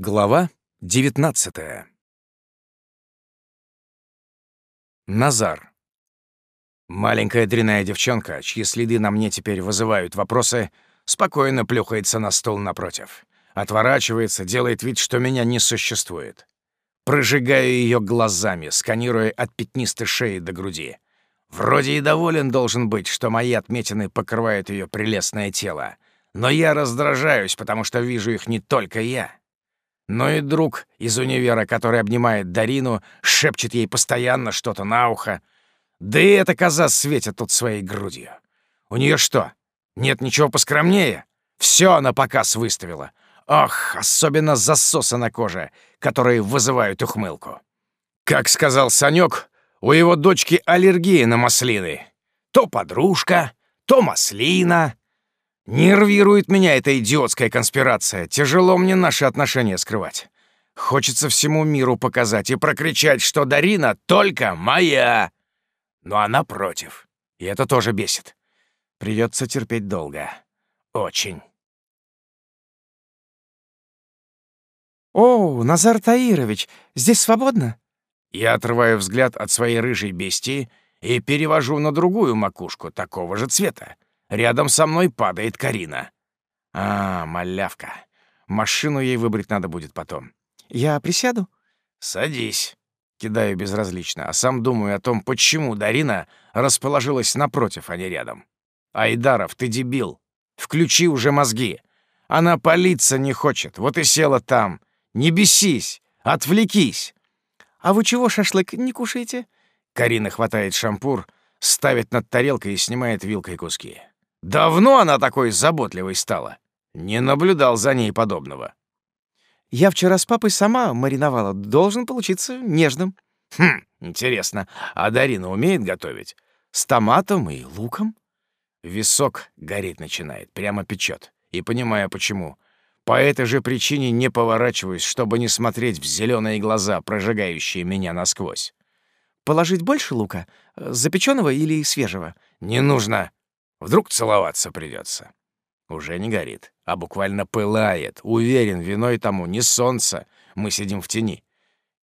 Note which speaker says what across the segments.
Speaker 1: Глава 19 Назар. Маленькая дряная девчонка, чьи следы на мне теперь вызывают вопросы, спокойно плюхается на стол напротив. Отворачивается, делает вид, что меня не существует. Прожигаю ее глазами, сканируя от пятнистой шеи до груди. Вроде и доволен должен быть, что мои отметины покрывают ее прелестное тело. Но я раздражаюсь, потому что вижу их не только я но и друг из универа, который обнимает Дарину, шепчет ей постоянно что-то на ухо. Да и эта коза светит тут своей грудью. У нее что, нет ничего поскромнее? Все она показ выставила. Ох, особенно засосы на коже, которые вызывают ухмылку. Как сказал Санек, у его дочки аллергия на маслины. То подружка, то маслина, Нервирует меня эта идиотская конспирация. Тяжело мне наши отношения скрывать. Хочется всему миру показать и прокричать, что Дарина только моя. Но она против. И это тоже бесит. Придется терпеть долго. Очень.
Speaker 2: «О, Назар Таирович, здесь свободно?»
Speaker 1: Я отрываю взгляд от своей рыжей бестии и перевожу на другую макушку такого же цвета. Рядом со мной падает Карина. А, малявка. Машину ей выбрать надо будет потом.
Speaker 2: Я присяду?
Speaker 1: Садись. Кидаю безразлично, а сам думаю о том, почему Дарина расположилась напротив, а не рядом. Айдаров, ты дебил. Включи уже мозги. Она палиться не хочет, вот и села там. Не бесись, отвлекись.
Speaker 2: А вы чего шашлык не кушаете?
Speaker 1: Карина хватает шампур, ставит над тарелкой и снимает вилкой куски. Давно она такой заботливой стала. Не наблюдал за ней подобного.
Speaker 2: Я вчера с папой сама мариновала. Должен получиться нежным.
Speaker 1: Хм, интересно, а Дарина умеет готовить? С томатом и луком? Висок гореть начинает, прямо печет. И понимаю, почему. По этой же причине не поворачиваюсь, чтобы не смотреть в зеленые глаза, прожигающие меня насквозь.
Speaker 2: Положить больше лука? Запеченного или свежего?
Speaker 1: Не нужно. Вдруг целоваться придется. Уже не горит, а буквально пылает. Уверен, виной тому не солнце. Мы сидим в тени.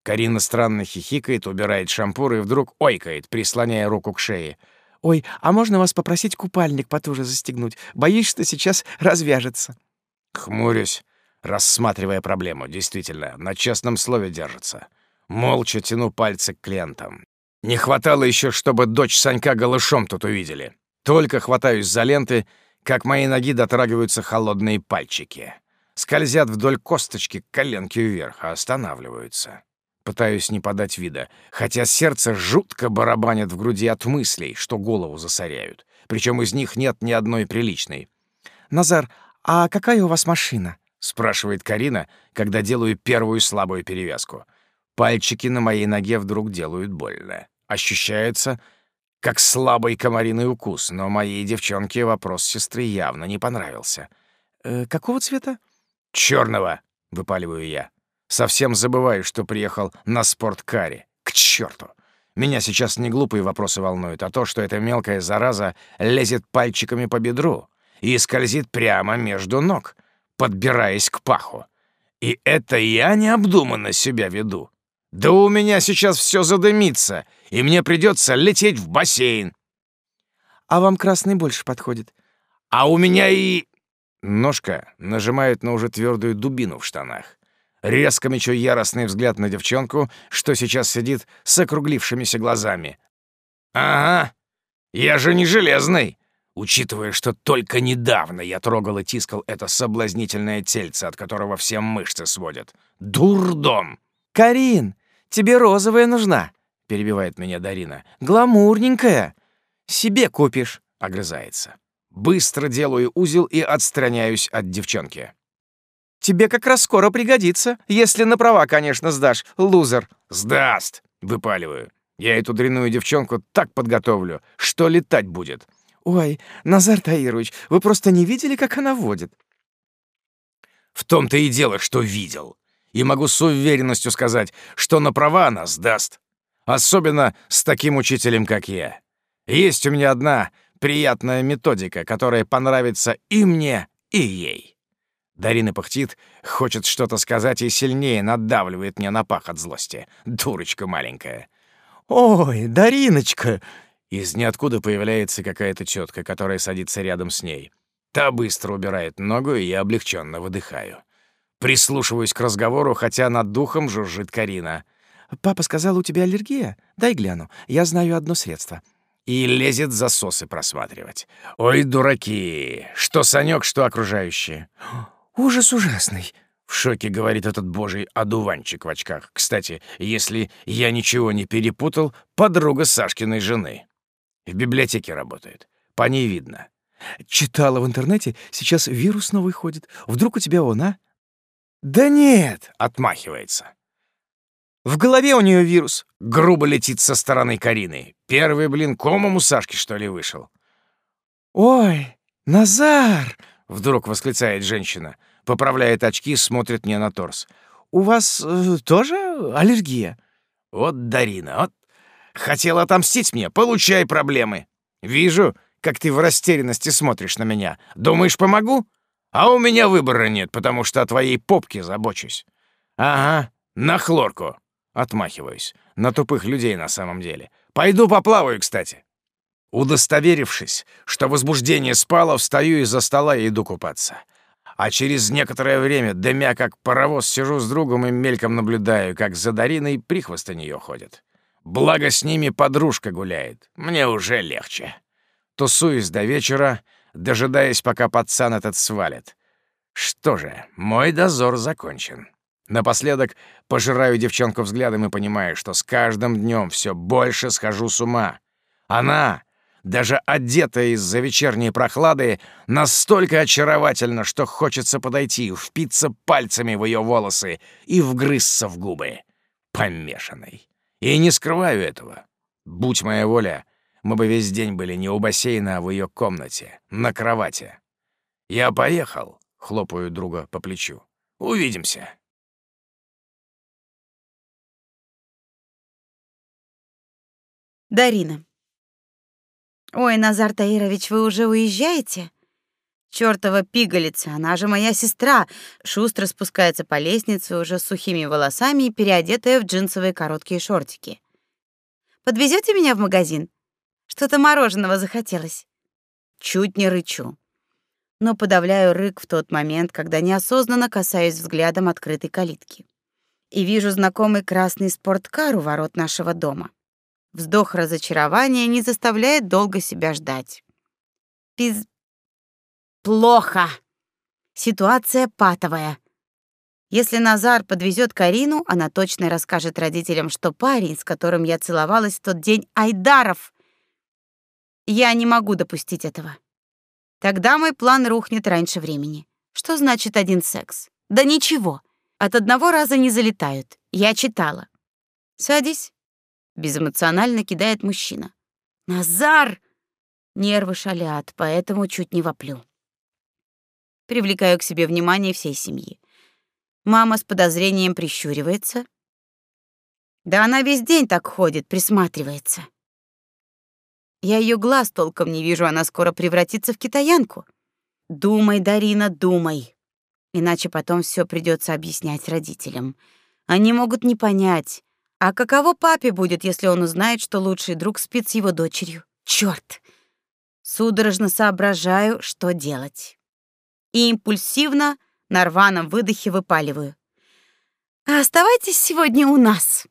Speaker 1: Карина странно хихикает, убирает шампур и вдруг ойкает, прислоняя руку к шее.
Speaker 2: «Ой, а можно вас попросить купальник потуже застегнуть? Боюсь, что сейчас развяжется».
Speaker 1: Хмурюсь, рассматривая проблему. Действительно, на честном слове держится. Молча тяну пальцы к клиентам. Не хватало еще, чтобы дочь Санька голышом тут увидели. Только хватаюсь за ленты, как мои ноги дотрагиваются холодные пальчики. Скользят вдоль косточки коленки вверх, а останавливаются. Пытаюсь не подать вида, хотя сердце жутко барабанит в груди от мыслей, что голову засоряют. Причем из них нет ни одной приличной.
Speaker 2: «Назар, а какая у вас машина?»
Speaker 1: — спрашивает Карина, когда делаю первую слабую перевязку. Пальчики на моей ноге вдруг делают больно. Ощущается, как слабый комариный укус, но моей девчонке вопрос сестры явно не понравился.
Speaker 2: «Э, «Какого цвета?»
Speaker 1: Черного, выпаливаю я. Совсем забываю, что приехал на спорткаре. К черту! Меня сейчас не глупые вопросы волнуют, а то, что эта мелкая зараза лезет пальчиками по бедру и скользит прямо между ног, подбираясь к паху. И это я необдуманно себя веду. Да у меня сейчас все задымится, и мне придется лететь в бассейн.
Speaker 2: А вам красный больше подходит?
Speaker 1: А у меня и... Ножка нажимает на уже твердую дубину в штанах. Резко мечу яростный взгляд на девчонку, что сейчас сидит с округлившимися глазами. «Ага, я же не железный!» Учитывая, что только недавно я трогал и тискал это соблазнительное тельце, от которого все мышцы сводят. Дурдом!
Speaker 2: «Карин, тебе розовая нужна», — перебивает меня Дарина. «Гламурненькая. Себе купишь», — огрызается.
Speaker 1: Быстро делаю узел и отстраняюсь от девчонки.
Speaker 2: «Тебе как раз скоро пригодится, если на права, конечно, сдашь, лузер».
Speaker 1: «Сдаст», — выпаливаю. «Я эту дрянную девчонку так подготовлю, что летать будет».
Speaker 2: «Ой, Назар Таирович, вы просто не видели, как она водит?»
Speaker 1: «В том-то и дело, что видел и могу с уверенностью сказать, что на права она сдаст. Особенно с таким учителем, как я. Есть у меня одна приятная методика, которая понравится и мне, и ей. Дарина пыхтит, хочет что-то сказать и сильнее надавливает мне на пах от злости. Дурочка маленькая.
Speaker 2: «Ой, Дариночка!»
Speaker 1: Из ниоткуда появляется какая-то тетка, которая садится рядом с ней. Та быстро убирает ногу, и я облегченно выдыхаю. Прислушиваюсь к разговору, хотя над духом жужжит Карина.
Speaker 2: «Папа сказал, у тебя аллергия? Дай гляну. Я знаю одно средство».
Speaker 1: И лезет засосы просматривать. «Ой, дураки! Что Санёк, что окружающие!»
Speaker 2: «Ужас ужасный!»
Speaker 1: — в шоке говорит этот божий одуванчик в очках. Кстати, если я ничего не перепутал, подруга Сашкиной жены. В библиотеке работает. По ней видно.
Speaker 2: Читала в интернете, сейчас вирус новый ходит. Вдруг у тебя он, а?
Speaker 1: Да нет, отмахивается.
Speaker 2: В голове у нее вирус.
Speaker 1: Грубо летит со стороны Карины. Первый, блин, комом у Сашки, что ли, вышел.
Speaker 2: Ой, Назар!
Speaker 1: Вдруг восклицает женщина. Поправляет очки, смотрит мне на торс.
Speaker 2: У вас э, тоже аллергия?
Speaker 1: Вот Дарина, вот хотела отомстить мне, получай проблемы. Вижу, как ты в растерянности смотришь на меня. Думаешь, помогу? А у меня выбора нет, потому что о твоей попке забочусь. Ага, на хлорку. Отмахиваюсь. На тупых людей на самом деле. Пойду поплаваю, кстати. Удостоверившись, что возбуждение спало, встаю из-за стола и иду купаться. А через некоторое время, дымя как паровоз, сижу с другом и мельком наблюдаю, как за Дариной прихвосты нее ходят. Благо с ними подружка гуляет. Мне уже легче. Тусуюсь до вечера, дожидаясь, пока пацан этот свалит. Что же, мой дозор закончен. Напоследок пожираю девчонку взглядом и понимаю, что с каждым днем все больше схожу с ума. Она, даже одетая из-за вечерней прохлады, настолько очаровательна, что хочется подойти, впиться пальцами в ее волосы и вгрызться в губы. Помешанный. И не скрываю этого. Будь моя воля, мы бы весь день были не у бассейна, а в ее комнате, на кровати. «Я поехал», — хлопаю друга по плечу. «Увидимся».
Speaker 3: Дарина. «Ой, Назар Таирович, вы уже уезжаете?» Чёртова пигалица, она же моя сестра, шустро спускается по лестнице уже с сухими волосами и переодетая в джинсовые короткие шортики. Подвезете меня в магазин? Что-то мороженого захотелось. Чуть не рычу. Но подавляю рык в тот момент, когда неосознанно касаюсь взглядом открытой калитки. И вижу знакомый красный спорткар у ворот нашего дома. Вздох разочарования не заставляет долго себя ждать. Пиз... Плохо. Ситуация патовая. Если Назар подвезет Карину, она точно расскажет родителям, что парень, с которым я целовалась в тот день, Айдаров. Я не могу допустить этого. Тогда мой план рухнет раньше времени. Что значит один секс? Да ничего. От одного раза не залетают. Я читала. Садись. Безэмоционально кидает мужчина. Назар! Нервы шалят, поэтому чуть не воплю. Привлекаю к себе внимание всей семьи. Мама с подозрением прищуривается. Да она весь день так ходит, присматривается. Я ее глаз толком не вижу, она скоро превратится в китаянку. Думай, Дарина, думай. Иначе потом все придется объяснять родителям. Они могут не понять. А каково папе будет, если он узнает, что лучший друг спит с его дочерью? Черт! Судорожно соображаю, что делать. И импульсивно на рваном выдохе выпаливаю. «А оставайтесь сегодня у нас.